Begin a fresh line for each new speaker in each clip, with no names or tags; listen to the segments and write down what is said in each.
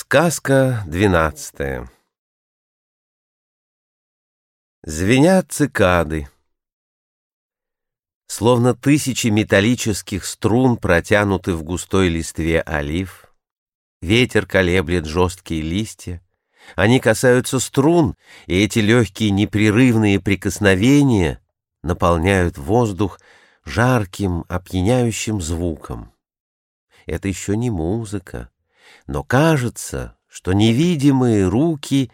Сказка двенадцатая Звенят цикады. Словно тысячи металлических струн протянуты в густой листве олив. Ветер колеблет жесткие листья. Они касаются струн, и эти легкие непрерывные прикосновения наполняют воздух жарким, опьяняющим звуком. Это еще не музыка но кажется, что невидимые руки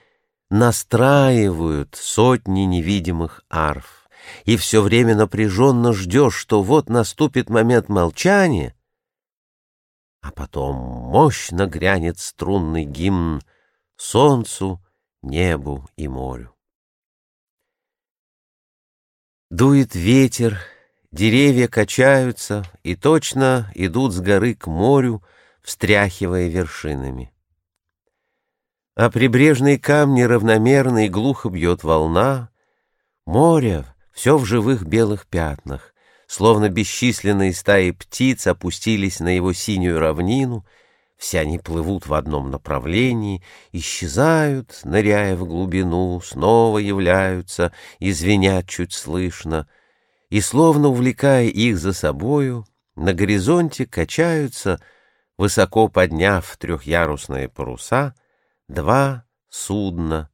настраивают сотни невидимых арф, и все время напряженно ждешь, что вот наступит момент молчания, а потом мощно грянет струнный гимн солнцу, небу и морю. Дует ветер, деревья качаются и точно идут с горы к морю, встряхивая вершинами. А прибрежные камни равномерно и глухо бьет волна, море все в живых белых пятнах, словно бесчисленные стаи птиц опустились на его синюю равнину, все они плывут в одном направлении, исчезают, ныряя в глубину, снова являются и звенят чуть слышно, и, словно увлекая их за собою, на горизонте качаются — высоко подняв трехъярусные паруса, два судна,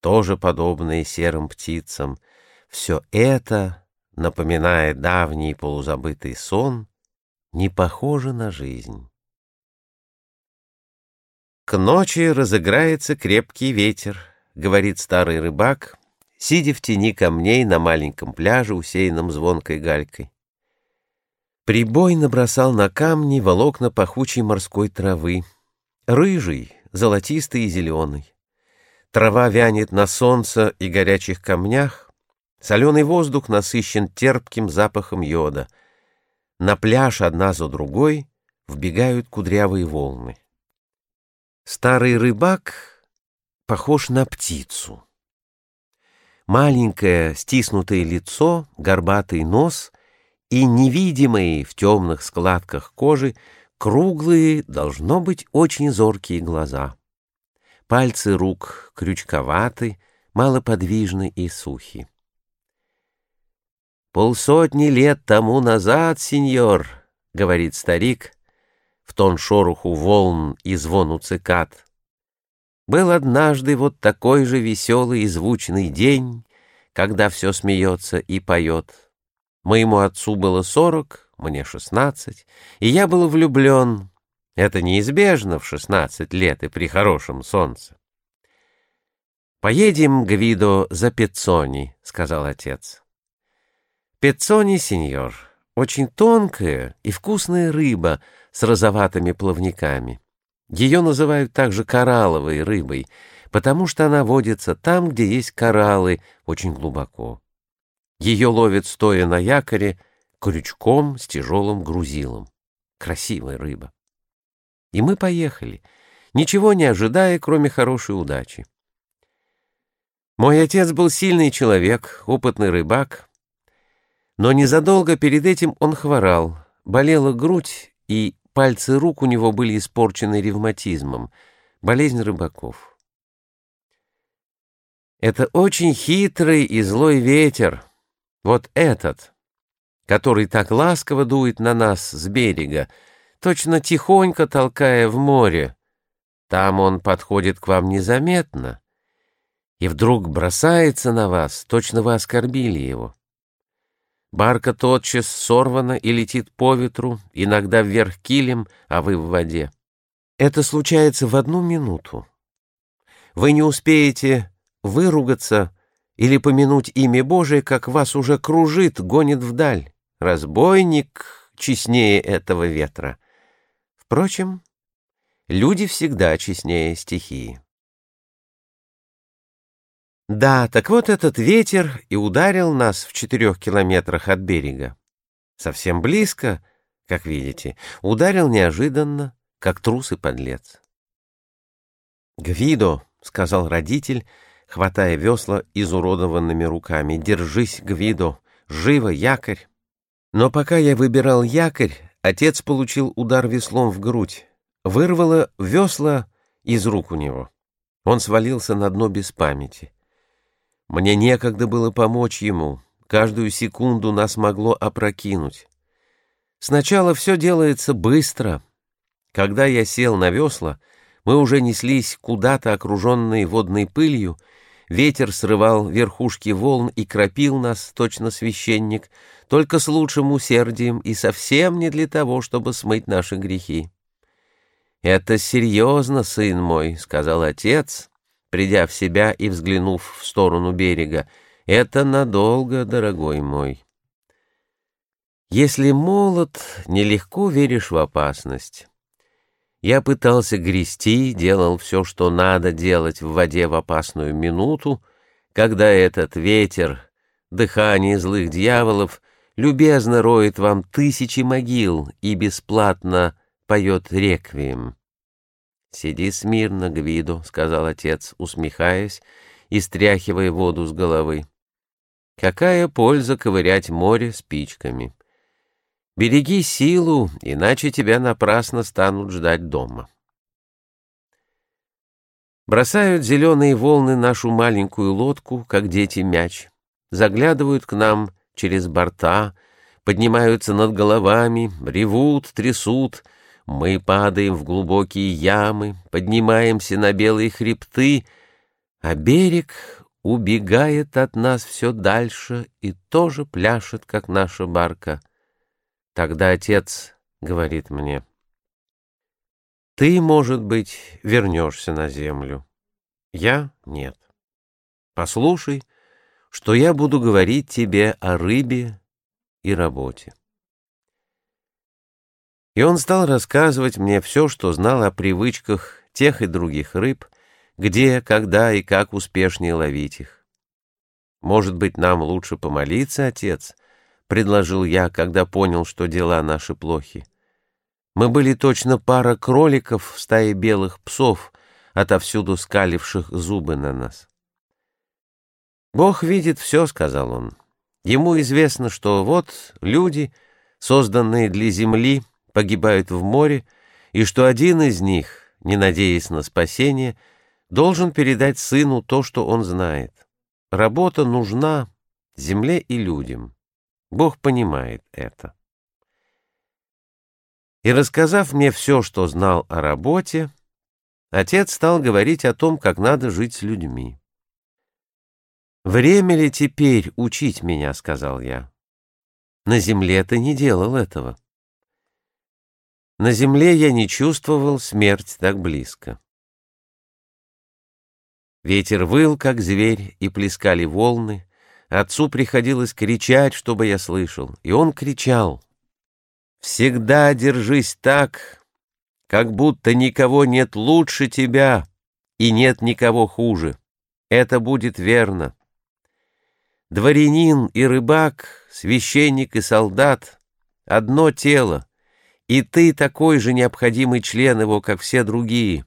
тоже подобные серым птицам. Все это, напоминая давний полузабытый сон, не похоже на жизнь. К ночи разыграется крепкий ветер, говорит старый рыбак, сидя в тени камней на маленьком пляже, усеянном звонкой галькой. Прибой набросал на камни волокна пахучей морской травы. Рыжий, золотистый и зеленый. Трава вянет на солнце и горячих камнях. Соленый воздух насыщен терпким запахом йода. На пляж одна за другой вбегают кудрявые волны. Старый рыбак похож на птицу. Маленькое стиснутое лицо, горбатый нос — и невидимые в темных складках кожи круглые, должно быть, очень зоркие глаза. Пальцы рук крючковаты, малоподвижны и сухи. «Полсотни лет тому назад, сеньор», — говорит старик, в тон шороху волн и звону цикад, «был однажды вот такой же веселый и звучный день, когда все смеется и поет». Моему отцу было сорок, мне шестнадцать, и я был влюблен. Это неизбежно в шестнадцать лет и при хорошем солнце. «Поедем, Гвидо, за Пецони», — сказал отец. «Пецони, сеньор, очень тонкая и вкусная рыба с розоватыми плавниками. Ее называют также коралловой рыбой, потому что она водится там, где есть кораллы, очень глубоко. Ее ловят стоя на якоре, крючком с тяжелым грузилом. Красивая рыба. И мы поехали, ничего не ожидая, кроме хорошей удачи. Мой отец был сильный человек, опытный рыбак, но незадолго перед этим он хворал, болела грудь, и пальцы рук у него были испорчены ревматизмом, болезнь рыбаков. Это очень хитрый и злой ветер, вот этот, который так ласково дует на нас с берега, точно тихонько толкая в море, там он подходит к вам незаметно и вдруг бросается на вас, точно вы оскорбили его. Барка тотчас сорвана и летит по ветру, иногда вверх килем, а вы в воде. Это случается в одну минуту. Вы не успеете выругаться, или помянуть имя Божие, как вас уже кружит, гонит вдаль. Разбойник честнее этого ветра. Впрочем, люди всегда честнее стихии. Да, так вот этот ветер и ударил нас в четырех километрах от берега. Совсем близко, как видите, ударил неожиданно, как трус и подлец. «Гвидо», — сказал родитель, — хватая весла изуродованными руками. «Держись, Гвидо! Живо, якорь!» Но пока я выбирал якорь, отец получил удар веслом в грудь. Вырвало весла из рук у него. Он свалился на дно без памяти. Мне некогда было помочь ему. Каждую секунду нас могло опрокинуть. Сначала все делается быстро. Когда я сел на весла, мы уже неслись куда-то окруженные водной пылью, ветер срывал верхушки волн и кропил нас, точно священник, только с лучшим усердием и совсем не для того, чтобы смыть наши грехи. «Это серьезно, сын мой», — сказал отец, придя в себя и взглянув в сторону берега. «Это надолго, дорогой мой». Если молод, нелегко веришь в опасность. Я пытался грести, делал все, что надо делать в воде в опасную минуту, когда этот ветер, дыхание злых дьяволов, любезно роет вам тысячи могил и бесплатно поет реквием. «Сиди смирно, Гвидо», — сказал отец, усмехаясь и стряхивая воду с головы. «Какая польза ковырять море спичками?» Береги силу, иначе тебя напрасно станут ждать дома. Бросают зеленые волны нашу маленькую лодку, как дети мяч, заглядывают к нам через борта, поднимаются над головами, ревут, трясут, мы падаем в глубокие ямы, поднимаемся на белые хребты, а берег убегает от нас все дальше и тоже пляшет, как наша барка. Тогда отец говорит мне, «Ты, может быть, вернешься на землю. Я — нет. Послушай, что я буду говорить тебе о рыбе и работе». И он стал рассказывать мне все, что знал о привычках тех и других рыб, где, когда и как успешнее ловить их. Может быть, нам лучше помолиться, отец, предложил я, когда понял, что дела наши плохи. Мы были точно пара кроликов в стае белых псов, отовсюду скаливших зубы на нас. «Бог видит все», — сказал он. «Ему известно, что вот люди, созданные для земли, погибают в море, и что один из них, не надеясь на спасение, должен передать сыну то, что он знает. Работа нужна земле и людям». Бог понимает это. И рассказав мне все, что знал о работе, отец стал говорить о том, как надо жить с людьми. «Время ли теперь учить меня?» — сказал я. «На земле ты не делал этого». На земле я не чувствовал смерть так близко. Ветер выл, как зверь, и плескали волны, Отцу приходилось кричать, чтобы я слышал, и он кричал. «Всегда держись так, как будто никого нет лучше тебя и нет никого хуже. Это будет верно. Дворянин и рыбак, священник и солдат — одно тело, и ты такой же необходимый член его, как все другие».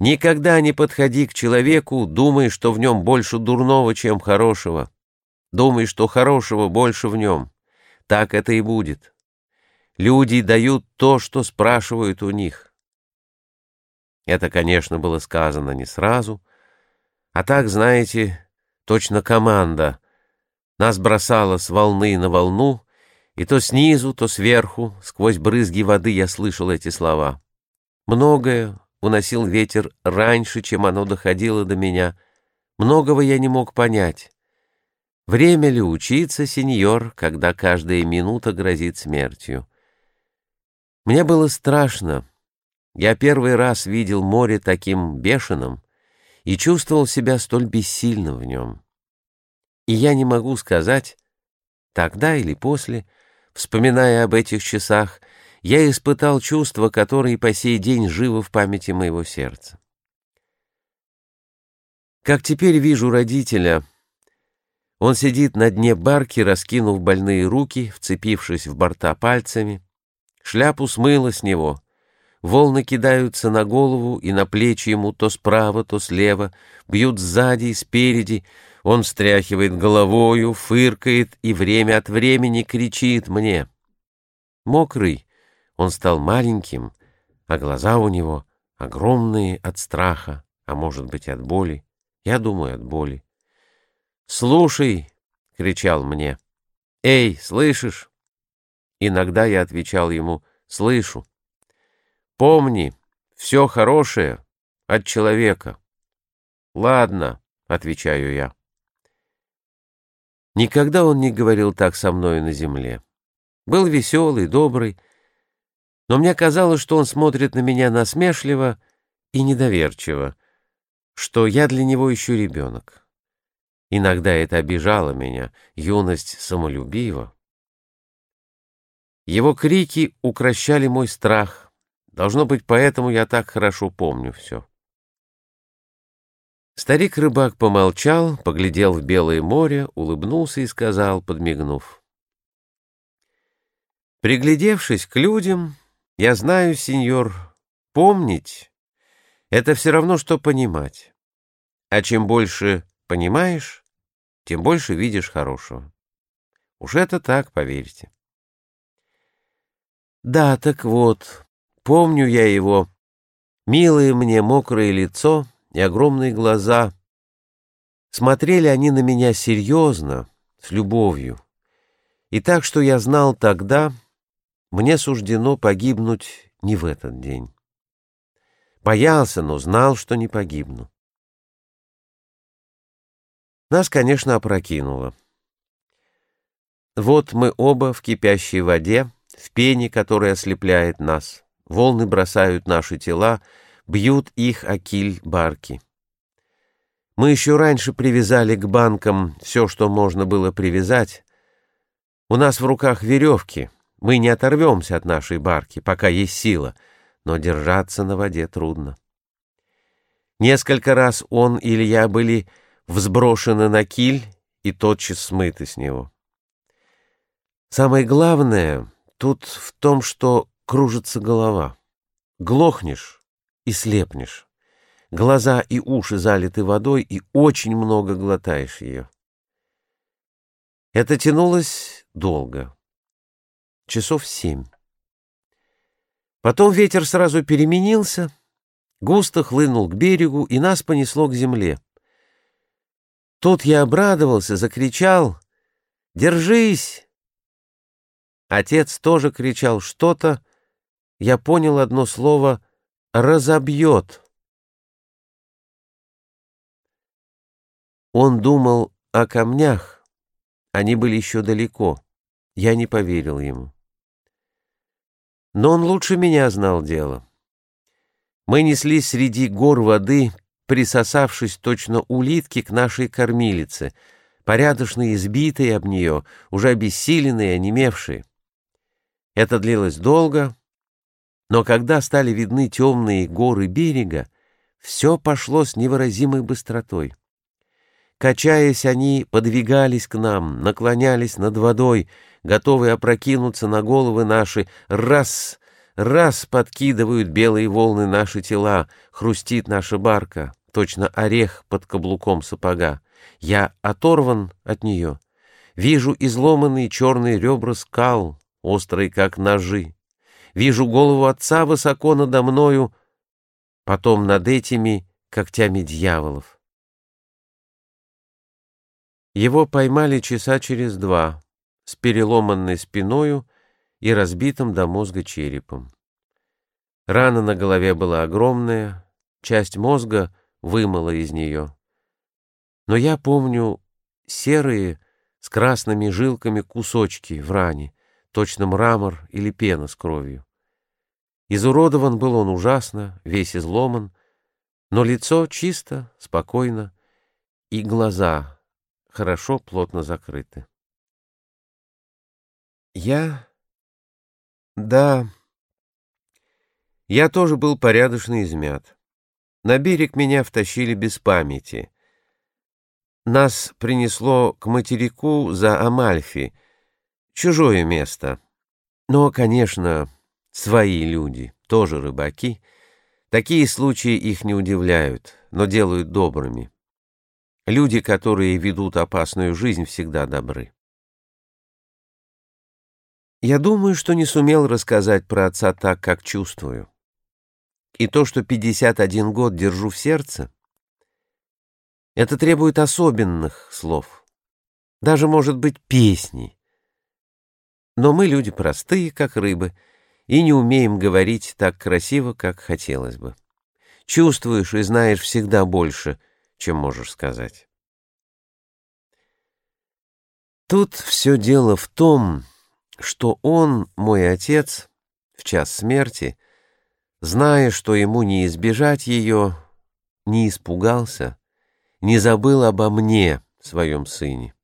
Никогда не подходи к человеку, думай, что в нем больше дурного, чем хорошего. Думай, что хорошего больше в нем. Так это и будет. Люди дают то, что спрашивают у них. Это, конечно, было сказано не сразу, а так, знаете, точно команда. Нас бросала с волны на волну, и то снизу, то сверху, сквозь брызги воды я слышал эти слова. Многое, уносил ветер раньше, чем оно доходило до меня. Многого я не мог понять. Время ли учиться, сеньор, когда каждая минута грозит смертью? Мне было страшно. Я первый раз видел море таким бешеным и чувствовал себя столь бессильным в нем. И я не могу сказать, тогда или после, вспоминая об этих часах, я испытал чувства, которые по сей день живы в памяти моего сердца. Как теперь вижу родителя, он сидит на дне барки, раскинув больные руки, вцепившись в борта пальцами. Шляпу смыло с него. Волны кидаются на голову и на плечи ему то справа, то слева, бьют сзади и спереди. Он встряхивает головою, фыркает и время от времени кричит мне. Мокрый, он стал маленьким, а глаза у него огромные от страха, а может быть от боли. Я думаю, от боли. «Слушай!» — кричал мне. «Эй, слышишь?» Иногда я отвечал ему «Слышу». «Помни, все хорошее от человека». «Ладно», — отвечаю я. Никогда он не говорил так со мной на земле. Был веселый, добрый, но мне казалось, что он смотрит на меня насмешливо и недоверчиво, что я для него еще ребенок. Иногда это обижало меня, юность самолюбива. Его крики укращали мой страх. Должно быть, поэтому я так хорошо помню все. Старик-рыбак помолчал, поглядел в белое море, улыбнулся и сказал, подмигнув. «Приглядевшись к людям, я знаю, сеньор, помнить — это все равно, что понимать. А чем больше понимаешь, тем больше видишь хорошего. Уж это так, поверьте. Да, так вот, помню я его, милое мне мокрое лицо и огромные глаза. Смотрели они на меня серьезно, с любовью. И так, что я знал тогда, мне суждено погибнуть не в этот день. Боялся, но знал, что не погибну. Нас, конечно, опрокинуло. Вот мы оба в кипящей воде, в пене, которая ослепляет нас. Волны бросают наши тела, бьют их о киль барки. Мы еще раньше привязали к банкам все, что можно было привязать. У нас в руках веревки. Мы не оторвемся от нашей барки, пока есть сила, но держаться на воде трудно. Несколько раз он или я были взброшены на киль и тотчас смыты с него. Самое главное тут в том, что кружится голова. Глохнешь и слепнешь. Глаза и уши залиты водой, и очень много глотаешь ее. Это тянулось долго. Часов семь. Потом ветер сразу переменился, густо хлынул к берегу, и нас понесло к земле. Тут я обрадовался, закричал «Держись!». Отец тоже кричал что-то. Я понял одно слово «разобьет». Он думал о камнях. Они были еще далеко. Я не поверил ему. Но он лучше меня знал дело. Мы неслись среди гор воды присосавшись точно улитки к нашей кормилице, порядочно избитые об нее, уже обессиленные, онемевшие. Это длилось долго, но когда стали видны темные горы берега, все пошло с невыразимой быстротой. Качаясь, они подвигались к нам, наклонялись над водой, готовые опрокинуться на головы наши. Раз, раз подкидывают белые волны наши тела, хрустит наша барка точно орех под каблуком сапога. Я оторван от нее. Вижу изломанные черные ребра скал, острые как ножи. Вижу голову отца высоко надо мною, потом над этими когтями дьяволов. Его поймали часа через два, с переломанной спиною и разбитым до мозга черепом. Рана на голове была огромная, часть мозга вымыло из нее. Но я помню серые с красными жилками кусочки в ране, точно мрамор или пена с кровью. Изуродован был он ужасно, весь изломан, но лицо чисто, спокойно, и глаза хорошо, плотно закрыты. Я... Да... Я тоже был порядочно измят. На берег меня втащили без памяти. Нас принесло к материку за Амальфи, чужое место. Но, конечно, свои люди, тоже рыбаки. Такие случаи их не удивляют, но делают добрыми. Люди, которые ведут опасную жизнь, всегда добры. Я думаю, что не сумел рассказать про отца так, как чувствую. И то, что 51 год держу в сердце, это требует особенных слов, даже, может быть, песни. Но мы люди простые, как рыбы, и не умеем говорить так красиво, как хотелось бы. Чувствуешь и знаешь всегда больше, чем можешь сказать. Тут все дело в том, что он, мой отец, в час смерти, зная, что ему не избежать ее, не испугался, не забыл обо мне, своем сыне,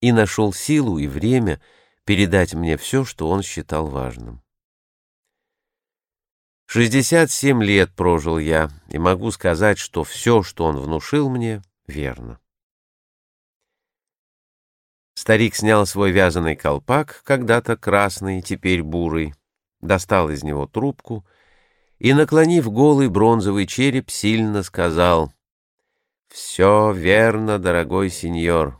и нашел силу и время передать мне все, что он считал важным. Шестьдесят семь лет прожил я, и могу сказать, что все, что он внушил мне, верно. Старик снял свой вязаный колпак, когда-то красный, теперь бурый, достал из него трубку и, наклонив голый бронзовый череп, сильно сказал «Все верно, дорогой сеньор.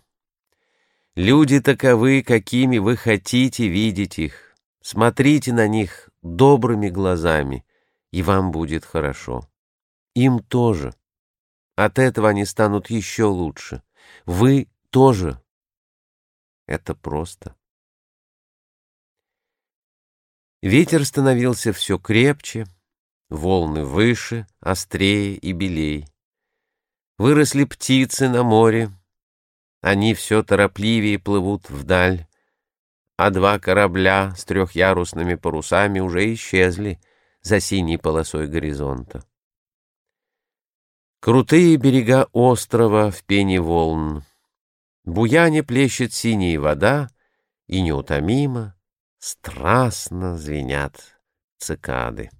Люди таковы, какими вы хотите видеть их. Смотрите на них добрыми глазами, и вам будет хорошо. Им тоже. От этого они станут еще лучше. Вы тоже это просто. Ветер становился все крепче, волны выше, острее и белей. Выросли птицы на море, они все торопливее плывут вдаль, а два корабля с трехярусными парусами уже исчезли за синей полосой горизонта. Крутые берега острова в пене волн — буяне плещет синяя вода, и неутомимо, страстно звенят цикады.